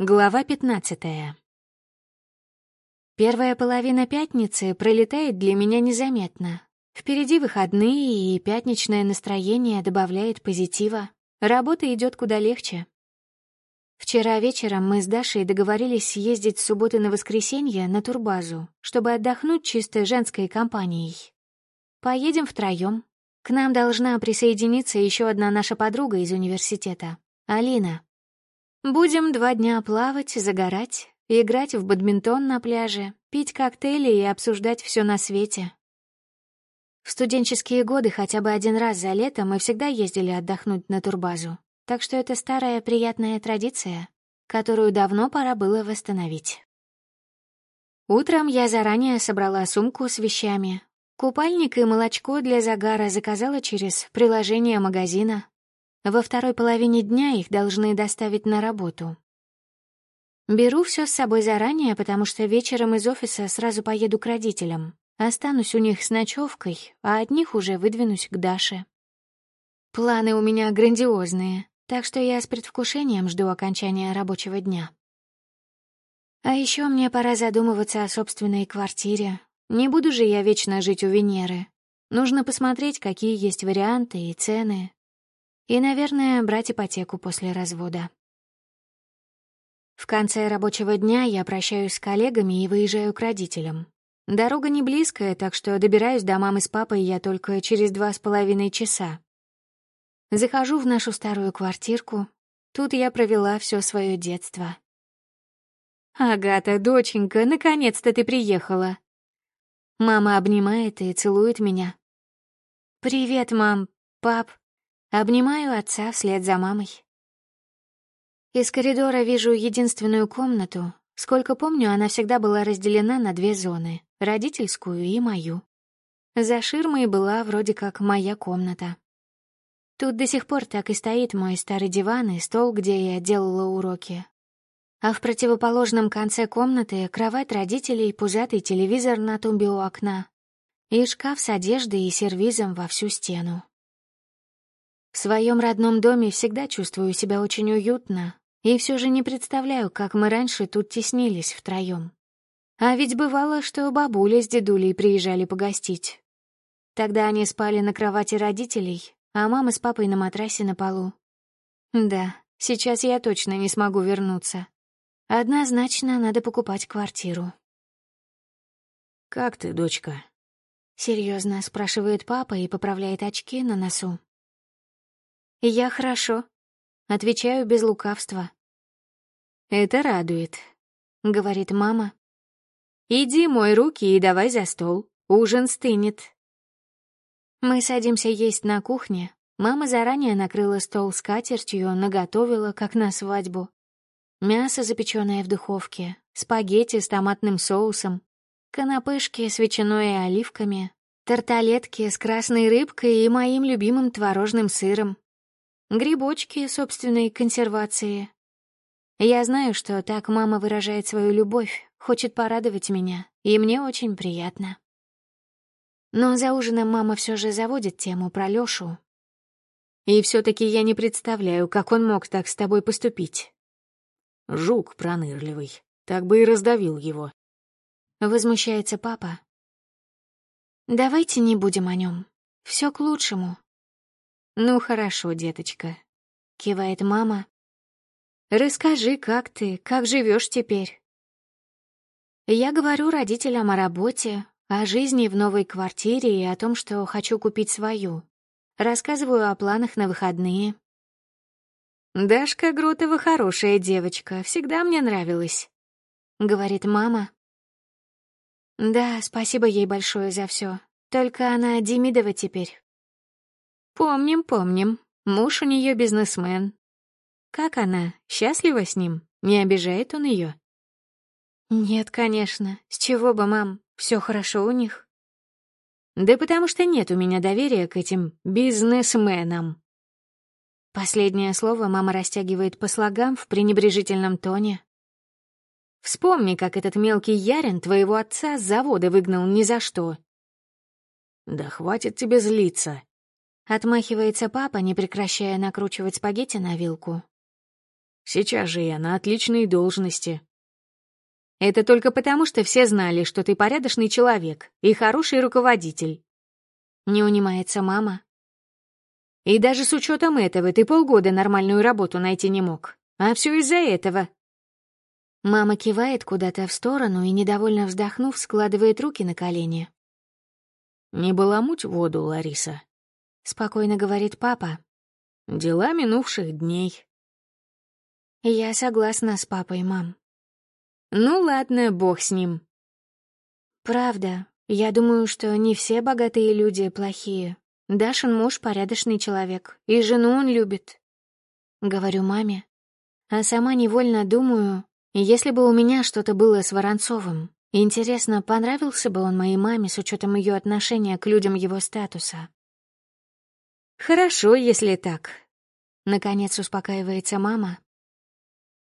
Глава пятнадцатая. Первая половина пятницы пролетает для меня незаметно. Впереди выходные, и пятничное настроение добавляет позитива. Работа идет куда легче. Вчера вечером мы с Дашей договорились съездить с субботы на воскресенье на турбазу, чтобы отдохнуть чисто женской компанией. Поедем втроем. К нам должна присоединиться еще одна наша подруга из университета, Алина. Будем два дня плавать, загорать, играть в бадминтон на пляже, пить коктейли и обсуждать все на свете. В студенческие годы хотя бы один раз за лето мы всегда ездили отдохнуть на турбазу, так что это старая приятная традиция, которую давно пора было восстановить. Утром я заранее собрала сумку с вещами. Купальник и молочко для загара заказала через приложение магазина, во второй половине дня их должны доставить на работу. Беру все с собой заранее, потому что вечером из офиса сразу поеду к родителям. Останусь у них с ночевкой, а от них уже выдвинусь к Даше. Планы у меня грандиозные, так что я с предвкушением жду окончания рабочего дня. А еще мне пора задумываться о собственной квартире. Не буду же я вечно жить у Венеры. Нужно посмотреть, какие есть варианты и цены, и, наверное, брать ипотеку после развода. В конце рабочего дня я прощаюсь с коллегами и выезжаю к родителям. Дорога не близкая, так что добираюсь до мамы с папой я только через два с половиной часа. Захожу в нашу старую квартирку. Тут я провела все свое детство. «Агата, доченька, наконец-то ты приехала!» Мама обнимает и целует меня. «Привет, мам, пап, Обнимаю отца вслед за мамой. Из коридора вижу единственную комнату. Сколько помню, она всегда была разделена на две зоны — родительскую и мою. За ширмой была вроде как моя комната. Тут до сих пор так и стоит мой старый диван и стол, где я делала уроки. А в противоположном конце комнаты кровать родителей, пузатый телевизор на тумбе у окна и шкаф с одеждой и сервизом во всю стену. В своем родном доме всегда чувствую себя очень уютно, и все же не представляю, как мы раньше тут теснились втроем. А ведь бывало, что бабуля с дедулей приезжали погостить. Тогда они спали на кровати родителей, а мама с папой на матрасе на полу. Да, сейчас я точно не смогу вернуться. Однозначно надо покупать квартиру. «Как ты, дочка?» Серьезно спрашивает папа и поправляет очки на носу. «Я хорошо», — отвечаю без лукавства. «Это радует», — говорит мама. «Иди мой руки и давай за стол, ужин стынет». Мы садимся есть на кухне. Мама заранее накрыла стол скатертью, наготовила, как на свадьбу. Мясо, запеченное в духовке, спагетти с томатным соусом, канапешки с ветчиной и оливками, тарталетки с красной рыбкой и моим любимым творожным сыром, грибочки собственной консервации. Я знаю, что так мама выражает свою любовь, хочет порадовать меня, и мне очень приятно. Но за ужином мама все же заводит тему про Лёшу. И все таки я не представляю, как он мог так с тобой поступить. Жук пронырливый, так бы и раздавил его. Возмущается папа. Давайте не будем о нем. Все к лучшему. «Ну хорошо, деточка», — кивает мама. «Расскажи, как ты, как живешь теперь?» Я говорю родителям о работе, о жизни в новой квартире и о том, что хочу купить свою. Рассказываю о планах на выходные. «Дашка Гротова хорошая девочка, всегда мне нравилась», — говорит мама. «Да, спасибо ей большое за все. Только она Демидова теперь, «Помним, помним. Муж у нее бизнесмен. Как она? Счастлива с ним? Не обижает он ее? «Нет, конечно. С чего бы, мам? Все хорошо у них». «Да потому что нет у меня доверия к этим бизнесменам». Последнее слово мама растягивает по слогам в пренебрежительном тоне. «Вспомни, как этот мелкий Ярин твоего отца с завода выгнал ни за что». «Да хватит тебе злиться», Отмахивается папа, не прекращая накручивать спагетти на вилку. Сейчас же я на отличной должности. Это только потому, что все знали, что ты порядочный человек и хороший руководитель. Не унимается мама. И даже с учетом этого ты полгода нормальную работу найти не мог. А все из-за этого. Мама кивает куда-то в сторону и, недовольно вздохнув, складывает руки на колени. «Не баламуть воду, Лариса», — спокойно говорит папа. «Дела минувших дней». Я согласна с папой, мам. Ну ладно, бог с ним. Правда, я думаю, что не все богатые люди плохие. Дашин муж порядочный человек, и жену он любит. Говорю маме. А сама невольно думаю, если бы у меня что-то было с Воронцовым, интересно, понравился бы он моей маме с учетом ее отношения к людям его статуса. Хорошо, если так. Наконец успокаивается мама.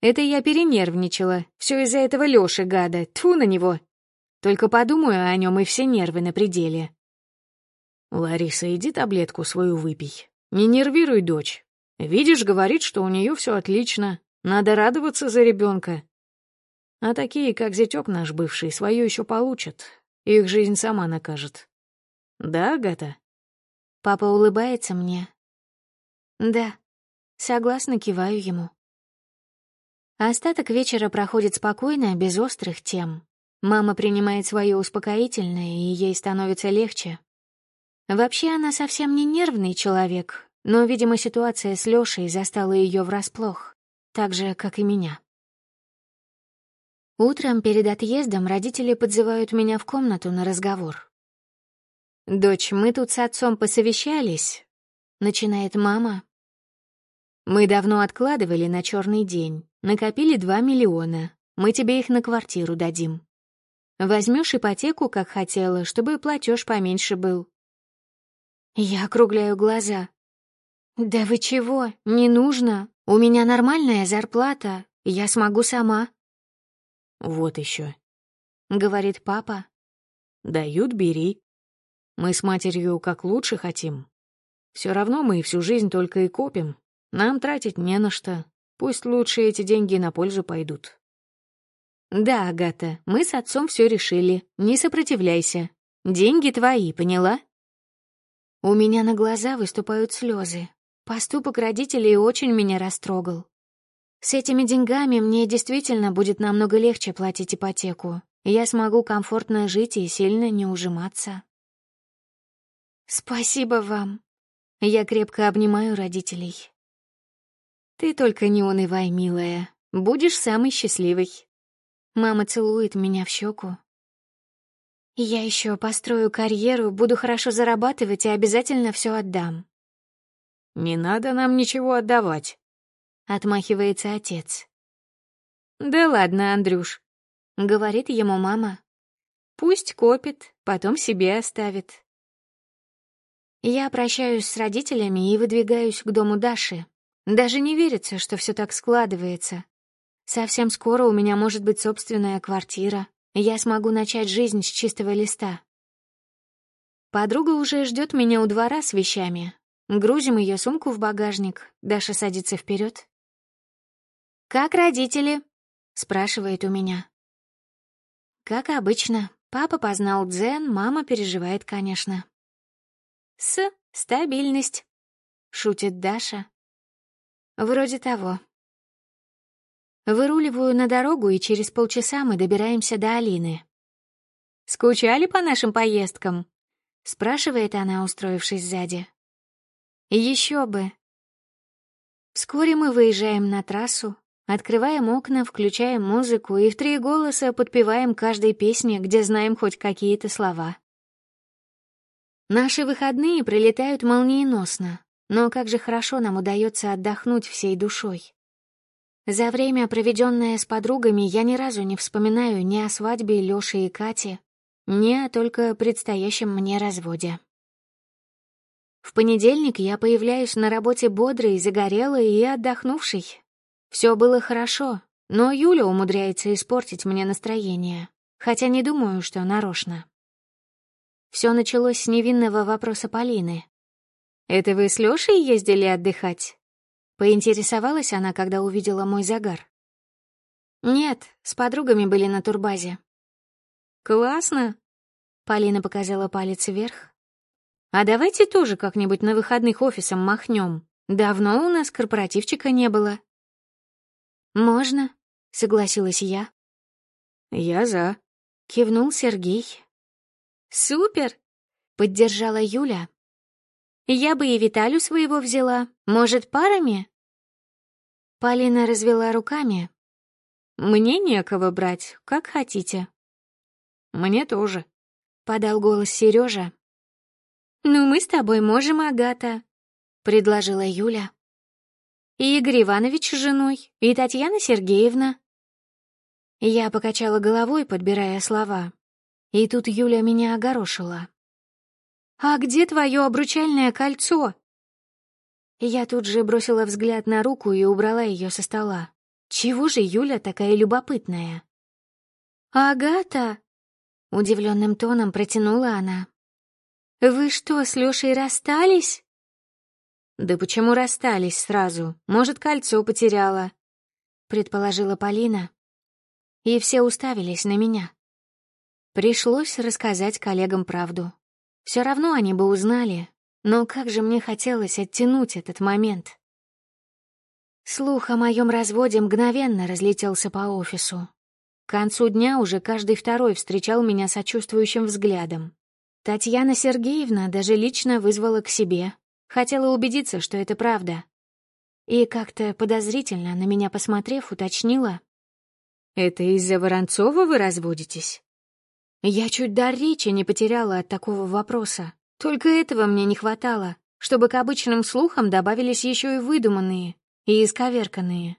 Это я перенервничала. Все из-за этого Лёши, гада. Тьфу на него. Только подумаю о нем и все нервы на пределе. «Лариса, иди таблетку свою выпей. Не нервируй дочь. Видишь, говорит, что у нее все отлично. Надо радоваться за ребенка. А такие, как зятек наш бывший, свое еще получат. Их жизнь сама накажет. Да, Гата? Папа улыбается мне. Да, согласно киваю ему. Остаток вечера проходит спокойно, без острых тем. Мама принимает свое успокоительное, и ей становится легче. Вообще она совсем не нервный человек, но, видимо, ситуация с Лёшей застала ее врасплох, так же, как и меня. Утром перед отъездом родители подзывают меня в комнату на разговор. «Дочь, мы тут с отцом посовещались», — начинает мама. «Мы давно откладывали на черный день, накопили два миллиона, мы тебе их на квартиру дадим. Возьмешь ипотеку, как хотела, чтобы платеж поменьше был. Я округляю глаза. «Да вы чего? Не нужно. У меня нормальная зарплата. Я смогу сама». «Вот еще», — говорит папа. «Дают, бери. Мы с матерью как лучше хотим. Все равно мы всю жизнь только и копим. Нам тратить не на что. Пусть лучше эти деньги на пользу пойдут». «Да, Агата, мы с отцом все решили. Не сопротивляйся. Деньги твои, поняла?» У меня на глаза выступают слезы. Поступок родителей очень меня растрогал. С этими деньгами мне действительно будет намного легче платить ипотеку. Я смогу комфортно жить и сильно не ужиматься. Спасибо вам. Я крепко обнимаю родителей. Ты только не унывай, милая. Будешь самой счастливой. Мама целует меня в щеку, я еще построю карьеру, буду хорошо зарабатывать и обязательно все отдам. Не надо нам ничего отдавать, отмахивается отец. Да ладно, Андрюш, говорит ему мама. Пусть копит, потом себе оставит. Я прощаюсь с родителями и выдвигаюсь к дому Даши. Даже не верится, что все так складывается. Совсем скоро у меня может быть собственная квартира, я смогу начать жизнь с чистого листа. Подруга уже ждет меня у двора с вещами. Грузим ее сумку в багажник. Даша садится вперед. «Как родители?» — спрашивает у меня. Как обычно, папа познал дзен, мама переживает, конечно. «С, стабильность», — шутит Даша. «Вроде того», Выруливаю на дорогу, и через полчаса мы добираемся до Алины. «Скучали по нашим поездкам?» — спрашивает она, устроившись сзади. Еще бы. Вскоре мы выезжаем на трассу, открываем окна, включаем музыку и в три голоса подпеваем каждой песне, где знаем хоть какие-то слова. Наши выходные прилетают молниеносно, но как же хорошо нам удается отдохнуть всей душой. За время, проведенное с подругами, я ни разу не вспоминаю ни о свадьбе Лёши и Кати, ни о только предстоящем мне разводе. В понедельник я появляюсь на работе бодрой, загорелой и отдохнувшей. Все было хорошо, но Юля умудряется испортить мне настроение, хотя не думаю, что нарочно. Все началось с невинного вопроса Полины. «Это вы с Лёшей ездили отдыхать?» Поинтересовалась она, когда увидела мой загар. «Нет, с подругами были на турбазе». «Классно!» — Полина показала палец вверх. «А давайте тоже как-нибудь на выходных офисом махнем. Давно у нас корпоративчика не было». «Можно», — согласилась я. «Я за», — кивнул Сергей. «Супер!» — поддержала Юля. «Я бы и Виталю своего взяла. Может, парами?» Полина развела руками. «Мне некого брать, как хотите». «Мне тоже», — подал голос Сережа. «Ну, мы с тобой можем, Агата», — предложила Юля. «И Игорь Иванович с женой, и Татьяна Сергеевна». Я покачала головой, подбирая слова. И тут Юля меня огорошила. «А где твое обручальное кольцо?» Я тут же бросила взгляд на руку и убрала ее со стола. Чего же Юля такая любопытная? «Агата!» — удивленным тоном протянула она. «Вы что, с Лешей расстались?» «Да почему расстались сразу? Может, кольцо потеряла?» — предположила Полина. И все уставились на меня. Пришлось рассказать коллегам правду. Все равно они бы узнали, но как же мне хотелось оттянуть этот момент. Слух о моем разводе мгновенно разлетелся по офису. К концу дня уже каждый второй встречал меня сочувствующим взглядом. Татьяна Сергеевна даже лично вызвала к себе. Хотела убедиться, что это правда. И как-то подозрительно на меня посмотрев, уточнила. «Это из-за Воронцова вы разводитесь?» Я чуть дар речи не потеряла от такого вопроса. Только этого мне не хватало, чтобы к обычным слухам добавились еще и выдуманные и исковерканные.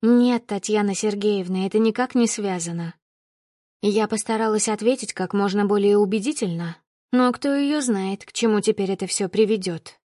Нет, Татьяна Сергеевна, это никак не связано. Я постаралась ответить как можно более убедительно, но кто ее знает, к чему теперь это все приведет.